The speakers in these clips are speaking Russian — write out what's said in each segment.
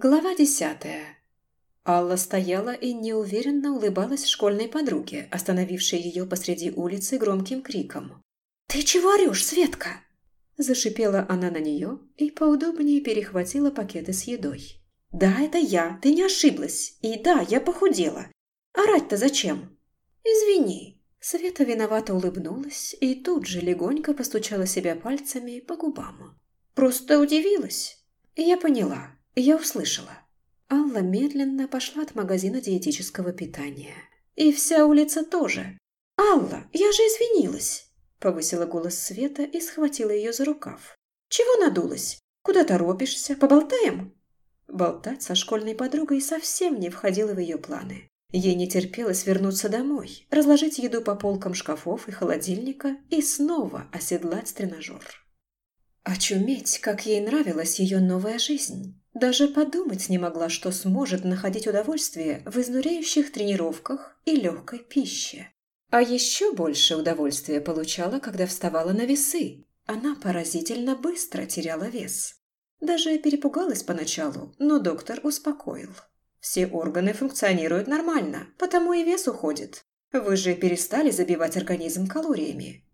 Глава десятая. Алла стояла и неуверенно улыбалась школьной подруге, остановившей ее посреди улицы громким криком. «Ты чего орешь, Светка?» Зашипела она на нее и поудобнее перехватила пакеты с едой. «Да, это я, ты не ошиблась. И да, я похудела. Орать-то зачем?» «Извини». Света виновато улыбнулась и тут же легонько постучала себя пальцами по губам. «Просто удивилась. Я поняла. Я услышала. Алла медленно пошла от магазина диетического питания. И вся улица тоже. «Алла, я же извинилась!» Повысила голос Света и схватила ее за рукав. «Чего надулась? Куда торопишься? Поболтаем?» Болтать со школьной подругой совсем не входило в ее планы. Ей не терпелось вернуться домой, разложить еду по полкам шкафов и холодильника и снова оседлать тренажер. Очуметь, как ей нравилась ее новая жизнь. Даже подумать не могла, что сможет находить удовольствие в изнуряющих тренировках и легкой пище. А еще больше удовольствия получала, когда вставала на весы. Она поразительно быстро теряла вес. Даже перепугалась поначалу, но доктор успокоил. Все органы функционируют нормально, потому и вес уходит. Вы же перестали забивать организм калориями.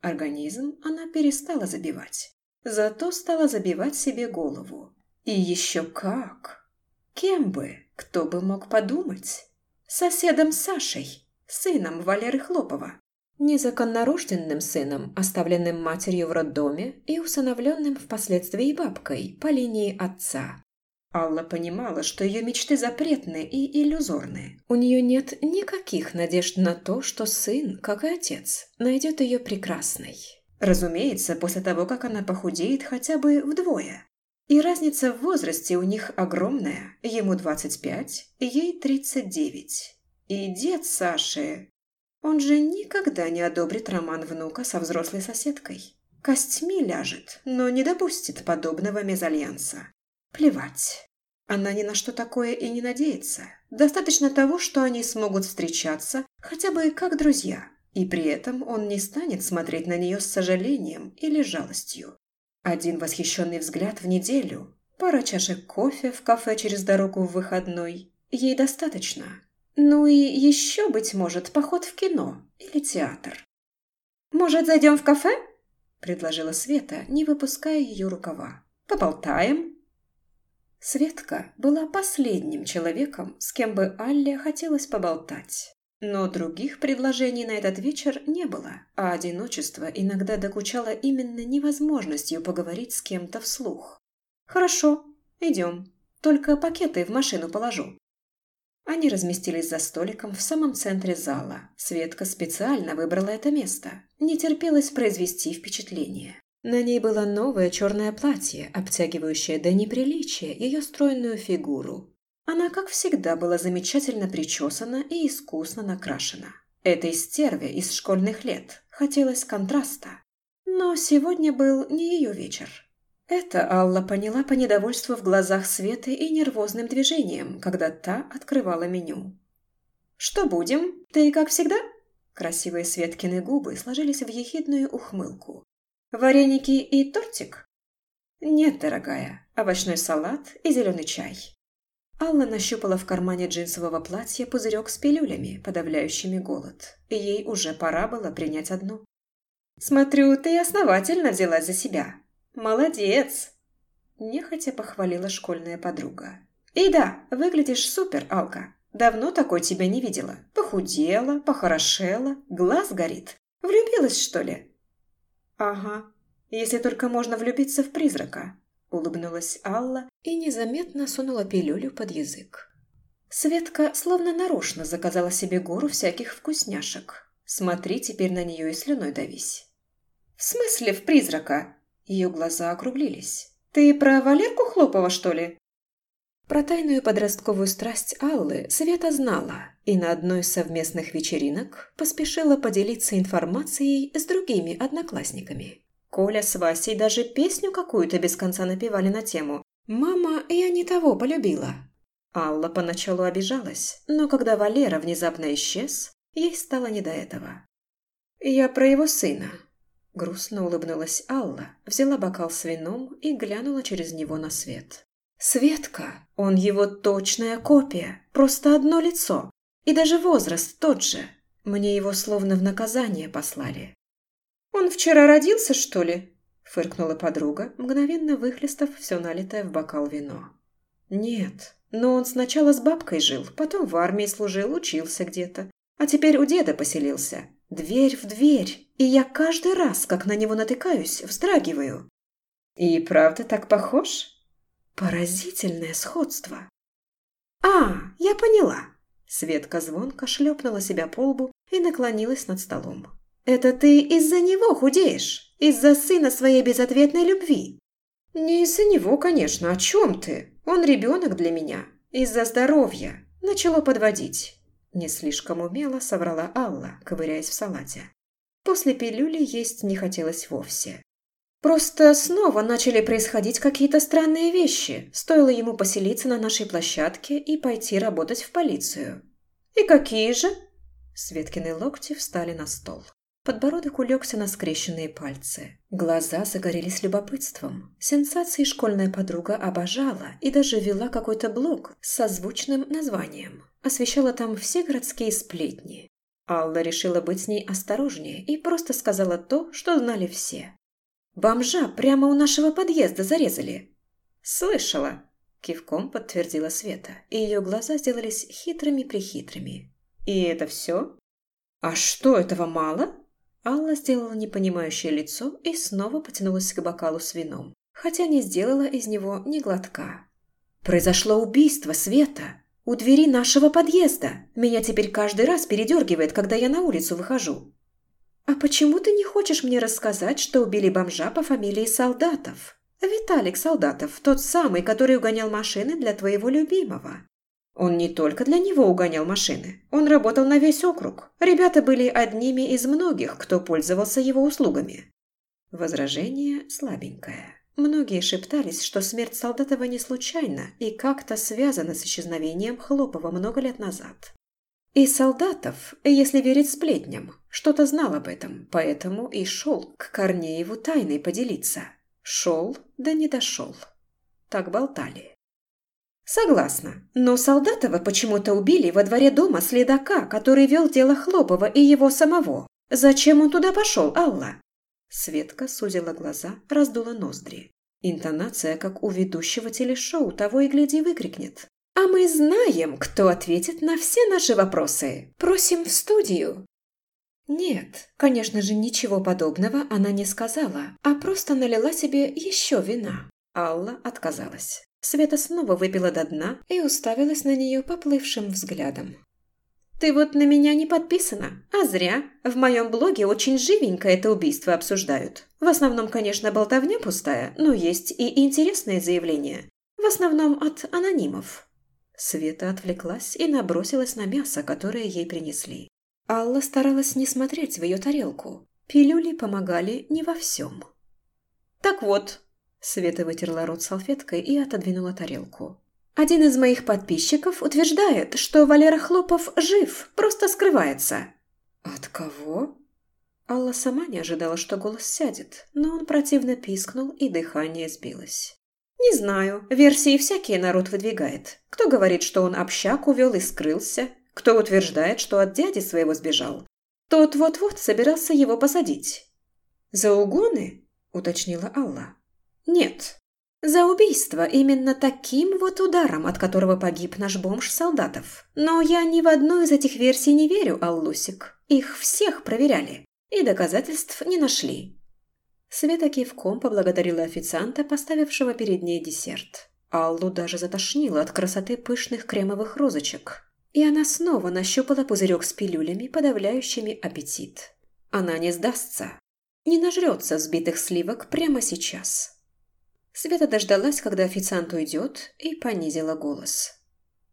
Организм она перестала забивать. Зато стала забивать себе голову. И еще как! Кем бы, кто бы мог подумать? Соседом Сашей, сыном Валеры Хлопова. Незаконнорожденным сыном, оставленным матерью в роддоме и усыновленным впоследствии бабкой по линии отца. Алла понимала, что ее мечты запретны и иллюзорны. У нее нет никаких надежд на то, что сын, как и отец, найдет ее прекрасной. Разумеется, после того, как она похудеет хотя бы вдвое. И разница в возрасте у них огромная. Ему 25, ей 39. И дед Саши... Он же никогда не одобрит роман внука со взрослой соседкой. Костьми ляжет, но не допустит подобного мезальянса. Плевать. Она ни на что такое и не надеется. Достаточно того, что они смогут встречаться, хотя бы как друзья. И при этом он не станет смотреть на нее с сожалением или жалостью. Один восхищенный взгляд в неделю, пара чашек кофе в кафе через дорогу в выходной. Ей достаточно. Ну и еще, быть может, поход в кино или театр. «Может, зайдем в кафе?» – предложила Света, не выпуская ее рукава. «Поболтаем?» Светка была последним человеком, с кем бы Алле хотелось поболтать. Но других предложений на этот вечер не было, а одиночество иногда докучало именно невозможностью поговорить с кем-то вслух. «Хорошо, идем. Только пакеты в машину положу». Они разместились за столиком в самом центре зала. Светка специально выбрала это место. Не терпелось произвести впечатление. На ней было новое черное платье, обтягивающее до неприличия ее стройную фигуру, она, как всегда, была замечательно причесана и искусно накрашена. Этой стерве из школьных лет хотелось контраста. Но сегодня был не ее вечер. Это Алла поняла по недовольству в глазах Светы и нервозным движением, когда та открывала меню. «Что будем? Ты как всегда?» Красивые Светкины губы сложились в ехидную ухмылку. «Вареники и тортик?» «Нет, дорогая, овощной салат и зеленый чай». Алла нащупала в кармане джинсового платья пузырек с пилюлями, подавляющими голод. Ей уже пора было принять одну. «Смотрю, ты основательно взялась за себя. Молодец!» Нехотя похвалила школьная подруга. «И да, выглядишь супер, Алка. Давно такой тебя не видела. Похудела, похорошела, глаз горит. Влюбилась, что ли?» «Ага, если только можно влюбиться в призрака», – улыбнулась Алла и незаметно сунула пилюлю под язык. Светка словно нарочно заказала себе гору всяких вкусняшек. Смотри теперь на нее и слюной давись. «В смысле в призрака?» Ее глаза округлились. «Ты про Валерку Хлопова, что ли?» Про тайную подростковую страсть Аллы Света знала и на одной из совместных вечеринок поспешила поделиться информацией с другими одноклассниками. Коля с Васей даже песню какую-то без конца напевали на тему «Мама, я не того полюбила». Алла поначалу обижалась, но когда Валера внезапно исчез, ей стало не до этого. «Я про его сына», – грустно улыбнулась Алла, взяла бокал с вином и глянула через него на свет. «Светка, он его точная копия, просто одно лицо. И даже возраст тот же. Мне его словно в наказание послали». «Он вчера родился, что ли?» – фыркнула подруга, мгновенно выхлестав все налитое в бокал вино. «Нет, но он сначала с бабкой жил, потом в армии служил, учился где-то. А теперь у деда поселился. Дверь в дверь. И я каждый раз, как на него натыкаюсь, вздрагиваю. И правда так похож? Поразительное сходство. А, я поняла. Светка звонко шлепнула себя по лбу и наклонилась над столом. «Это ты из-за него худеешь? Из-за сына своей безответной любви?» «Не из-за него, конечно. О чем ты? Он ребенок для меня. Из-за здоровья. Начало подводить». Не слишком умело соврала Алла, ковыряясь в салате. После пилюли есть не хотелось вовсе. Просто снова начали происходить какие-то странные вещи. Стоило ему поселиться на нашей площадке и пойти работать в полицию. «И какие же?» Светкины локти встали на стол. Подбородок улегся на скрещенные пальцы. Глаза загорелись любопытством. Сенсации школьная подруга обожала и даже вела какой-то блог с созвучным названием. Освещала там все городские сплетни. Алла решила быть с ней осторожнее и просто сказала то, что знали все. «Бомжа прямо у нашего подъезда зарезали!» «Слышала!» – кивком подтвердила Света, и ее глаза сделались хитрыми-прихитрыми. «И это все?» «А что, этого мало?» Алла сделала непонимающее лицо и снова потянулась к бокалу с вином, хотя не сделала из него ни глотка. «Произошло убийство, Света! У двери нашего подъезда! Меня теперь каждый раз передергивает, когда я на улицу выхожу!» «А почему ты не хочешь мне рассказать, что убили бомжа по фамилии Солдатов?» «Виталик Солдатов, тот самый, который угонял машины для твоего любимого. Он не только для него угонял машины, он работал на весь округ. Ребята были одними из многих, кто пользовался его услугами. Возражение слабенькое. Многие шептались, что смерть Солдатова не случайна и как-то связана с исчезновением Хлопова много лет назад. И Солдатов, если верить сплетням, что-то знал об этом, поэтому и шел к Корнееву тайной поделиться. Шел, да не дошел. Так болтали. Согласна. Но Солдатова почему-то убили во дворе дома следака, который вел дело Хлопова и его самого. Зачем он туда пошел, Алла? Светка сузила глаза, раздула ноздри. Интонация, как у ведущего телешоу, того и гляди выкрикнет. «А мы знаем, кто ответит на все наши вопросы. Просим в студию». Нет, конечно же, ничего подобного она не сказала, а просто налила себе еще вина. Алла отказалась. Света снова выпила до дна и уставилась на нее поплывшим взглядом. «Ты вот на меня не подписана, а зря. В моем блоге очень живенько это убийство обсуждают. В основном, конечно, болтовня пустая, но есть и интересные заявления. В основном от анонимов». Света отвлеклась и набросилась на мясо, которое ей принесли. Алла старалась не смотреть в ее тарелку. Пилюли помогали не во всем. «Так вот, Света вытерла рот салфеткой и отодвинула тарелку. «Один из моих подписчиков утверждает, что Валера Хлопов жив, просто скрывается». «От кого?» Алла сама не ожидала, что голос сядет, но он противно пискнул, и дыхание сбилось. «Не знаю. Версии всякие народ выдвигает. Кто говорит, что он общак увел и скрылся? Кто утверждает, что от дяди своего сбежал? Тот вот-вот собирался его посадить». «За угоны?» – уточнила Алла. Нет. За убийство именно таким вот ударом, от которого погиб наш бомж солдатов. Но я ни в одну из этих версий не верю, Аллусик. Их всех проверяли. И доказательств не нашли. Света кивком поблагодарила официанта, поставившего перед ней десерт. Аллу даже затошнило от красоты пышных кремовых розочек. И она снова нащупала пузырек с пилюлями, подавляющими аппетит. Она не сдастся. Не нажрется взбитых сливок прямо сейчас. Света дождалась, когда официант уйдет, и понизила голос.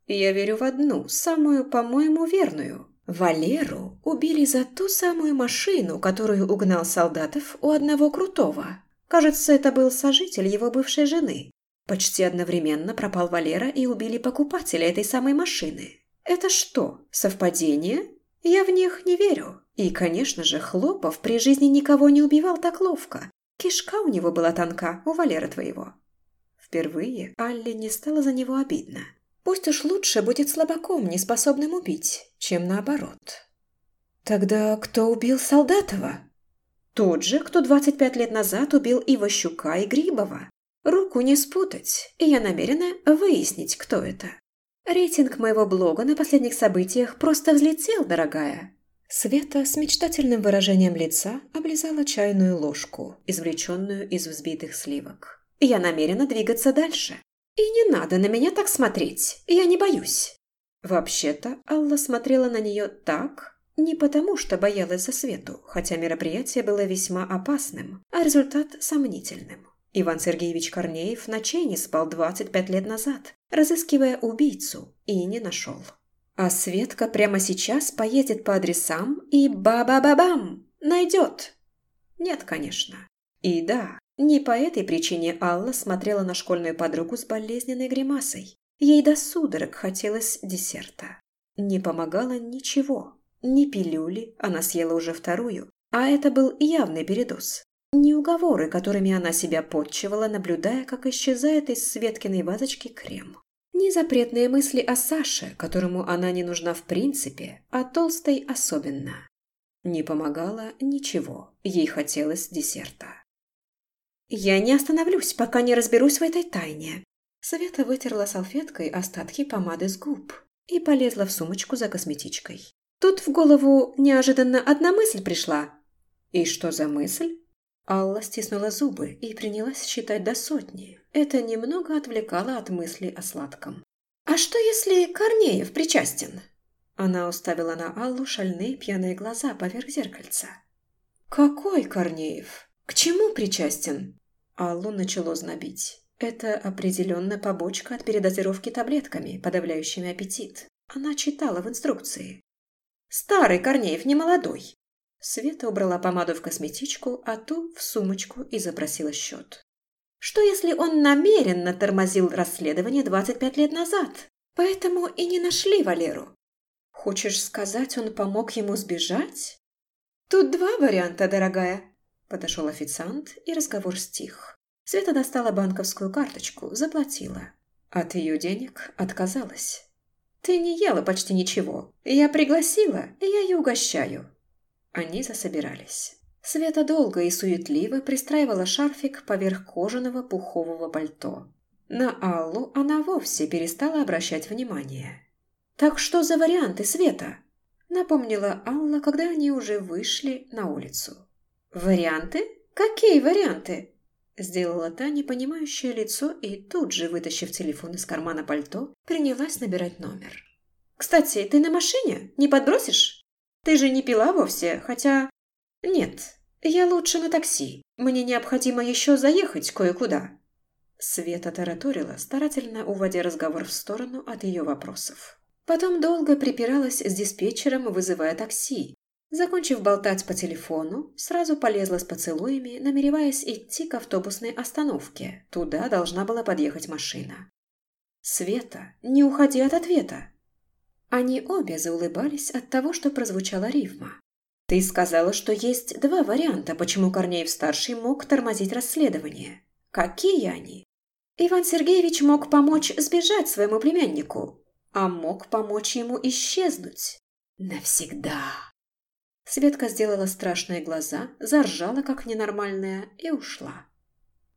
«Я верю в одну, самую, по-моему, верную. Валеру убили за ту самую машину, которую угнал солдатов у одного крутого. Кажется, это был сожитель его бывшей жены. Почти одновременно пропал Валера и убили покупателя этой самой машины. Это что, совпадение? Я в них не верю. И, конечно же, Хлопов при жизни никого не убивал так ловко. Кишка у него была тонка, у Валера твоего. Впервые Алле не стало за него обидно. Пусть уж лучше будет слабаком, неспособным убить, чем наоборот. Тогда кто убил Солдатова? Тот же, кто 25 лет назад убил Иващука и Грибова. Руку не спутать, и я намерена выяснить, кто это. Рейтинг моего блога на последних событиях просто взлетел, дорогая. Света с мечтательным выражением лица облизала чайную ложку, извлеченную из взбитых сливок. Я намерена двигаться дальше. И не надо на меня так смотреть, я не боюсь. Вообще-то Алла смотрела на нее так, не потому что боялась за Свету, хотя мероприятие было весьма опасным, а результат сомнительным. Иван Сергеевич Корнеев ночей не спал 25 лет назад, разыскивая убийцу, и не нашел. А Светка прямо сейчас поедет по адресам и ба-ба-ба-бам найдет. Нет, конечно. И да, не по этой причине Алла смотрела на школьную подругу с болезненной гримасой. Ей до судорог хотелось десерта. Не помогало ничего. Ни пилюли, она съела уже вторую, а это был явный передоз. Не уговоры, которыми она себя подчивала, наблюдая, как исчезает из Светкиной вазочки крем. Не запретные мысли о Саше, которому она не нужна в принципе, а толстой особенно. Не помогало ничего, ей хотелось десерта. «Я не остановлюсь, пока не разберусь в этой тайне». Света вытерла салфеткой остатки помады с губ и полезла в сумочку за косметичкой. Тут в голову неожиданно одна мысль пришла. «И что за мысль?» Алла стиснула зубы и принялась считать до сотни. Это немного отвлекало от мысли о сладком. «А что, если Корнеев причастен?» Она уставила на Аллу шальные пьяные глаза поверх зеркальца. «Какой Корнеев? К чему причастен?» Аллу начало знобить. Это определенно побочка от передозировки таблетками, подавляющими аппетит. Она читала в инструкции. «Старый Корнеев, не молодой. Света убрала помаду в косметичку, а ту в сумочку и запросила счет. Что если он намеренно тормозил расследование 25 лет назад? Поэтому и не нашли Валеру. Хочешь сказать, он помог ему сбежать? Тут два варианта, дорогая. Подошел официант, и разговор стих. Света достала банковскую карточку, заплатила. От ее денег отказалась. «Ты не ела почти ничего. Я пригласила, и я ее угощаю. Они засобирались. Света долго и суетливо пристраивала шарфик поверх кожаного пухового пальто. На Аллу она вовсе перестала обращать внимание. «Так что за варианты, Света?» Напомнила Алла, когда они уже вышли на улицу. «Варианты? Какие варианты?» Сделала та непонимающее лицо и тут же, вытащив телефон из кармана пальто, принялась набирать номер. «Кстати, ты на машине? Не подбросишь?» Ты же не пила вовсе, хотя... Нет, я лучше на такси. Мне необходимо еще заехать кое-куда». Света тараторила, старательно уводя разговор в сторону от ее вопросов. Потом долго припиралась с диспетчером, вызывая такси. Закончив болтать по телефону, сразу полезла с поцелуями, намереваясь идти к автобусной остановке. Туда должна была подъехать машина. «Света, не уходи от ответа!» Они обе заулыбались от того, что прозвучала рифма. «Ты сказала, что есть два варианта, почему Корнеев-старший мог тормозить расследование. Какие они?» Иван Сергеевич мог помочь сбежать своему племяннику, а мог помочь ему исчезнуть. Навсегда. Светка сделала страшные глаза, заржала как ненормальная и ушла.